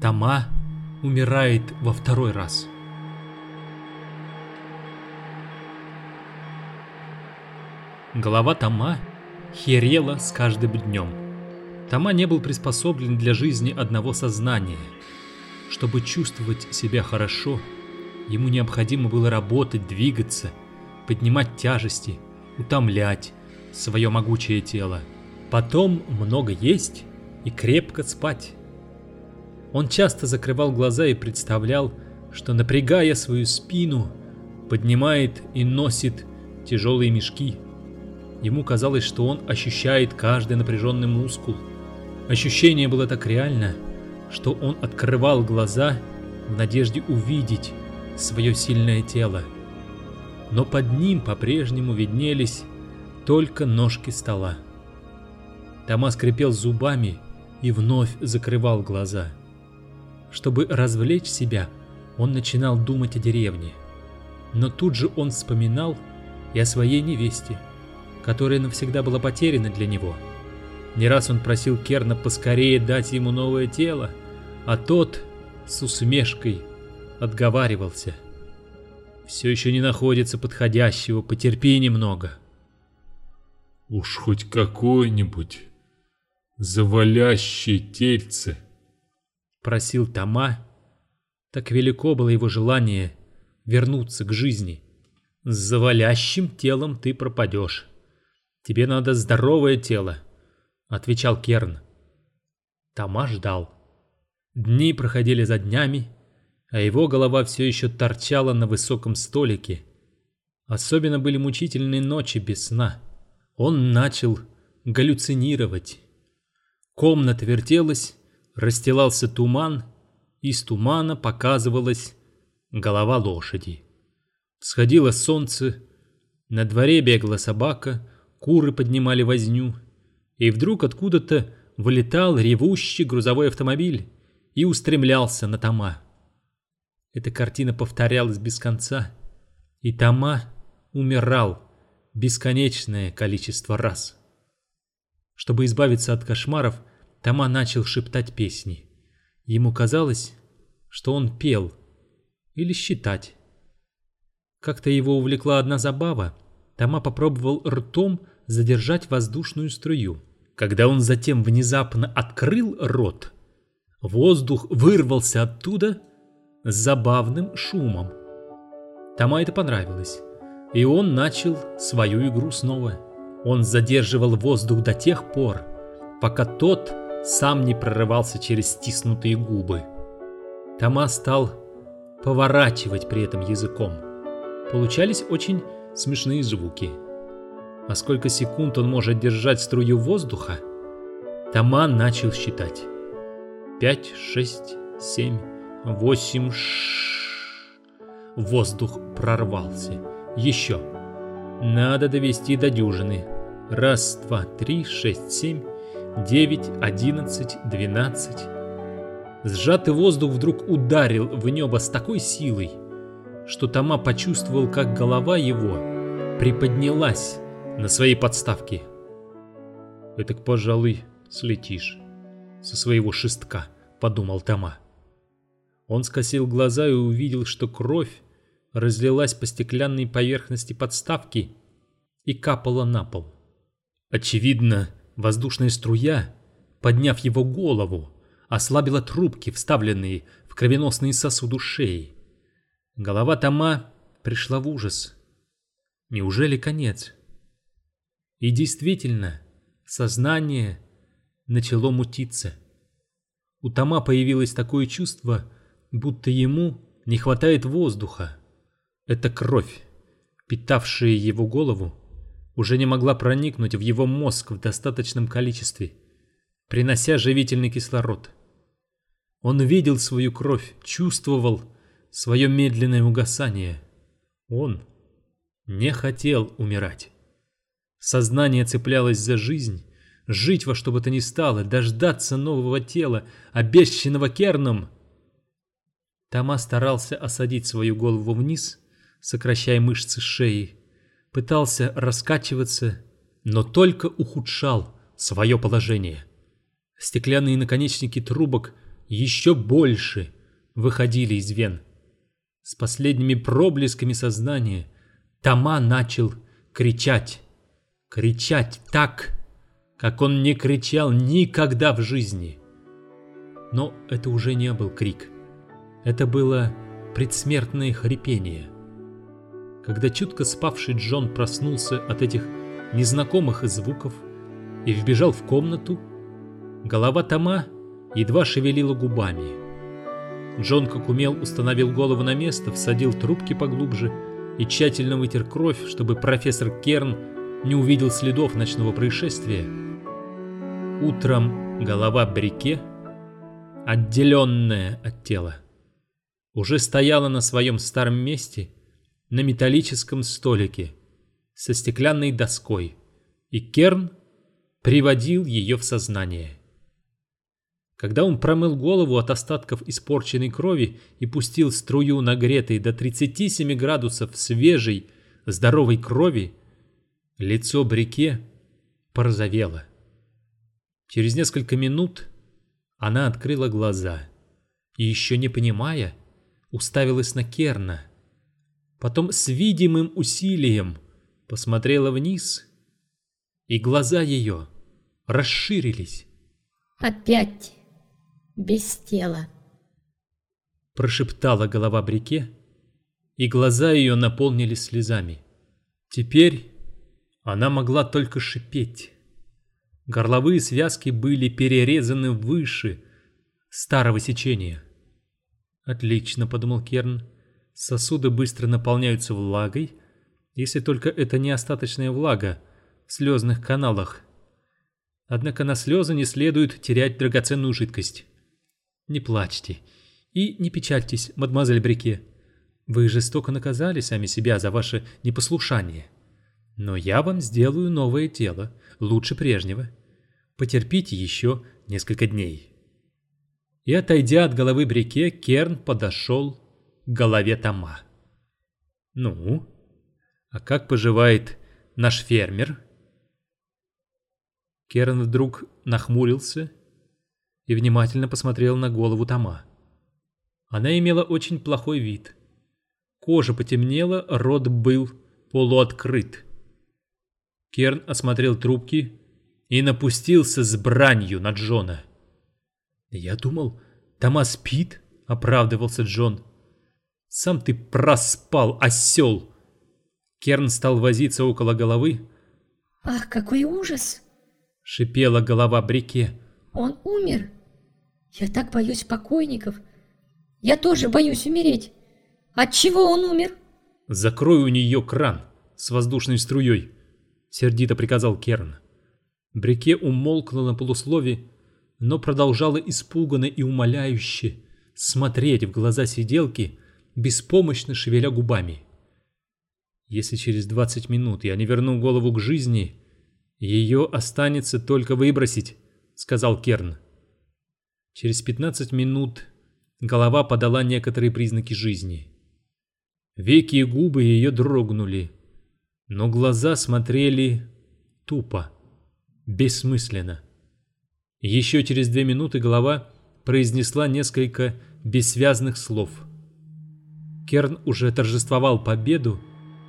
Тома умирает во второй раз. Голова Тома херела с каждым днем. Тома не был приспособлен для жизни одного сознания. Чтобы чувствовать себя хорошо, ему необходимо было работать, двигаться, поднимать тяжести, утомлять свое могучее тело. Потом много есть и крепко спать. Он часто закрывал глаза и представлял, что напрягая свою спину, поднимает и носит тяжелые мешки. Ему казалось, что он ощущает каждый напряженный мускул. Ощущение было так реально, что он открывал глаза в надежде увидеть свое сильное тело. Но под ним по-прежнему виднелись только ножки стола. Тома скрипел зубами и вновь закрывал глаза. Чтобы развлечь себя, он начинал думать о деревне. Но тут же он вспоминал и о своей невесте, которая навсегда была потеряна для него. Не раз он просил Керна поскорее дать ему новое тело, а тот с усмешкой отговаривался. Все еще не находится подходящего, потерпи немного. Уж хоть какой-нибудь завалящее тельце. Просил Тома. Так велико было его желание вернуться к жизни. С завалящим телом ты пропадешь. Тебе надо здоровое тело, отвечал Керн. Тома ждал. Дни проходили за днями, а его голова все еще торчала на высоком столике. Особенно были мучительные ночи без сна. Он начал галлюцинировать. Комната вертелась, расстилался туман, из тумана показывалась голова лошади. Сходило солнце, на дворе бегала собака, куры поднимали возню, и вдруг откуда-то вылетал ревущий грузовой автомобиль и устремлялся на Тома. Эта картина повторялась без конца, и Тома умирал бесконечное количество раз. Чтобы избавиться от кошмаров, Тома начал шептать песни. Ему казалось, что он пел или считать. Как-то его увлекла одна забава. Тома попробовал ртом задержать воздушную струю. Когда он затем внезапно открыл рот, воздух вырвался оттуда с забавным шумом. Тома это понравилось, и он начал свою игру снова. Он задерживал воздух до тех пор, пока тот сам не прорывался через стиснутые губы. Тома стал поворачивать при этом языком. Получались очень смешные звуки. А сколько секунд он может держать струю воздуха? Тома начал считать. Пять, шесть, семь, восемь, ш. Воздух прорвался. Еще. Надо довести до дюжины. Раз, два, три, шесть, семь, девять, одиннадцать, двенадцать. Сжатый воздух вдруг ударил в небо с такой силой, что Тома почувствовал, как голова его приподнялась на своей подставке. «Этак, пожалуй, слетишь со своего шестка», — подумал Тома. Он скосил глаза и увидел, что кровь разлилась по стеклянной поверхности подставки и капала на пол. Очевидно, воздушная струя, подняв его голову, ослабила трубки, вставленные в кровеносные сосуды шеи. Голова Тома пришла в ужас. Неужели конец? И действительно, сознание начало мутиться. У Тома появилось такое чувство, будто ему не хватает воздуха. Эта кровь, питавшая его голову, уже не могла проникнуть в его мозг в достаточном количестве, принося живительный кислород. Он видел свою кровь, чувствовал свое медленное угасание. Он не хотел умирать. Сознание цеплялось за жизнь, жить во что бы то ни стало, дождаться нового тела, обещанного Керном. Тома старался осадить свою голову вниз, сокращая мышцы шеи, пытался раскачиваться, но только ухудшал свое положение. Стеклянные наконечники трубок еще больше выходили из вен. С последними проблесками сознания Тома начал кричать. Кричать так, как он не кричал никогда в жизни. Но это уже не был крик. Это было предсмертное хрипение. Когда чутко спавший Джон проснулся от этих незнакомых звуков и вбежал в комнату, голова Тома едва шевелила губами. Джон, как умел, установил голову на место, всадил трубки поглубже и тщательно вытер кровь, чтобы профессор Керн не увидел следов ночного происшествия. Утром голова Брике, отделенная от тела, уже стояла на своем старом месте на металлическом столике со стеклянной доской, и Керн приводил ее в сознание. Когда он промыл голову от остатков испорченной крови и пустил струю нагретой до 37 градусов свежей, здоровой крови, лицо Брике порозовело. Через несколько минут она открыла глаза и, еще не понимая, уставилась на Керна. Потом с видимым усилием посмотрела вниз, и глаза ее расширились. «Опять без тела», — прошептала голова Брике, и глаза ее наполнились слезами. Теперь она могла только шипеть. Горловые связки были перерезаны выше старого сечения. «Отлично», — подумал Керн. «Сосуды быстро наполняются влагой, если только это не остаточная влага в слезных каналах. Однако на слезы не следует терять драгоценную жидкость. Не плачьте и не печальтесь, мадемуазель Брике. Вы жестоко наказали сами себя за ваше непослушание. Но я вам сделаю новое тело, лучше прежнего. Потерпите еще несколько дней. И отойдя от головы Брике, Керн подошел голове Тома. «Ну, а как поживает наш фермер?» Керн вдруг нахмурился и внимательно посмотрел на голову Тома. Она имела очень плохой вид. Кожа потемнела, рот был полуоткрыт. Керн осмотрел трубки и напустился с бранью на Джона. «Я думал, Тома спит?» — оправдывался Джон. «Сам ты проспал, осел!» Керн стал возиться около головы. «Ах, какой ужас!» — шипела голова Брике. «Он умер!» Я так боюсь покойников. Я тоже боюсь умереть. От чего он умер? Закрой у нее кран с воздушной струей, сердито приказал Керн. Брике умолкла на полуслове, но продолжала испуганно и умоляюще смотреть в глаза сиделки, беспомощно шевеля губами. Если через 20 минут я не верну голову к жизни, ее останется только выбросить, сказал Керн. Через 15 минут голова подала некоторые признаки жизни. Веки и губы ее дрогнули, но глаза смотрели тупо, бессмысленно. Еще через две минуты голова произнесла несколько бессвязных слов. Керн уже торжествовал победу,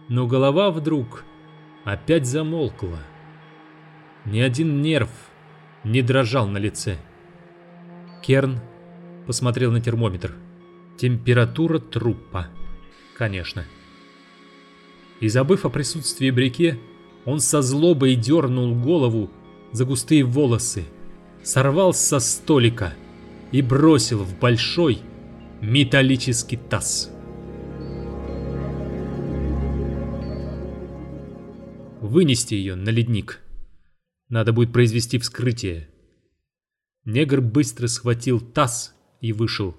но голова вдруг опять замолкла. Ни один нерв не дрожал на лице. Керн посмотрел на термометр. Температура трупа. Конечно. И забыв о присутствии Брике, он со злобой дернул голову за густые волосы, сорвал со столика и бросил в большой металлический таз. Вынести ее на ледник. Надо будет произвести вскрытие. Негр быстро схватил таз и вышел.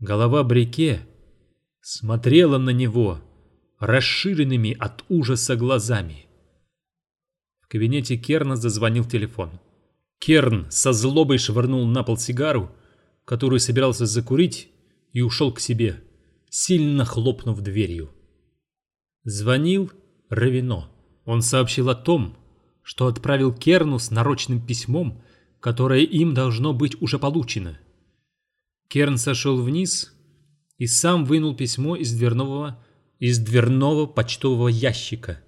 Голова Брике смотрела на него расширенными от ужаса глазами. В кабинете Керна зазвонил телефон. Керн со злобой швырнул на пол сигару, которую собирался закурить, и ушел к себе, сильно хлопнув дверью. Звонил Равино. Он сообщил о том, что отправил Керну с нарочным письмом которое им должно быть уже получено. Керн сошел вниз и сам вынул письмо из дверного, из дверного почтового ящика.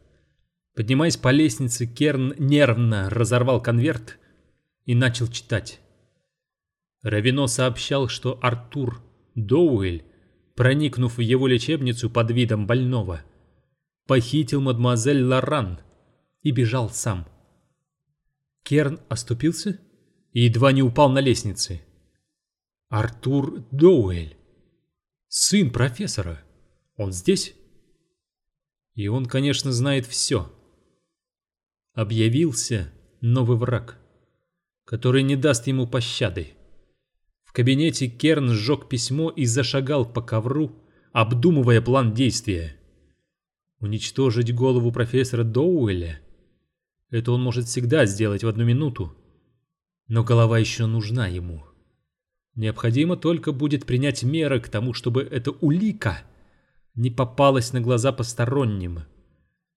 Поднимаясь по лестнице, Керн нервно разорвал конверт и начал читать. Равино сообщал, что Артур Доуэль, проникнув в его лечебницу под видом больного, похитил мадемуазель Лоран и бежал сам. Керн оступился и едва не упал на лестнице. Артур Доуэль, сын профессора, он здесь? И он, конечно, знает все. Объявился новый враг, который не даст ему пощады кабинете Керн сжег письмо и зашагал по ковру, обдумывая план действия. Уничтожить голову профессора Доуэля? Это он может всегда сделать в одну минуту. Но голова еще нужна ему. Необходимо только будет принять меры к тому, чтобы эта улика не попалась на глаза посторонним.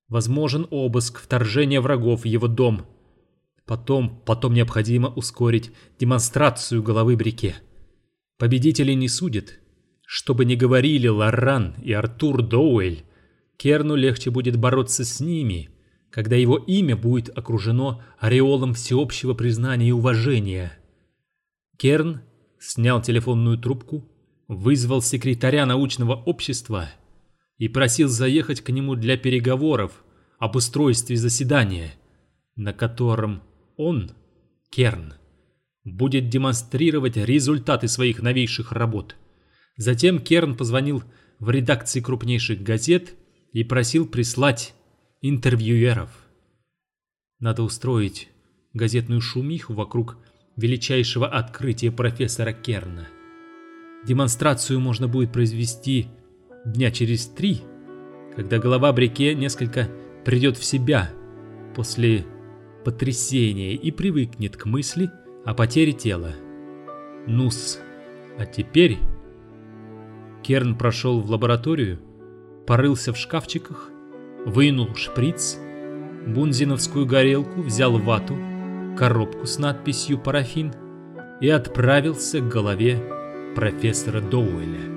Возможен обыск, вторжение врагов в его дом. Потом, потом необходимо ускорить демонстрацию головы Брике. Победителей не судят. Что бы ни говорили Лоран и Артур Доуэль, Керну легче будет бороться с ними, когда его имя будет окружено ореолом всеобщего признания и уважения. Керн снял телефонную трубку, вызвал секретаря научного общества и просил заехать к нему для переговоров об устройстве заседания, на котором он, Керн, будет демонстрировать результаты своих новейших работ. Затем Керн позвонил в редакции крупнейших газет и просил прислать интервьюеров. Надо устроить газетную шумиху вокруг величайшего открытия профессора Керна. Демонстрацию можно будет произвести дня через три, когда голова Брике несколько придет в себя после потрясения и привыкнет к мысли, о потере тела. Нус. А теперь... Керн прошел в лабораторию, порылся в шкафчиках, вынул шприц, бунзиновскую горелку, взял вату, коробку с надписью «Парафин» и отправился к голове профессора Доуэля.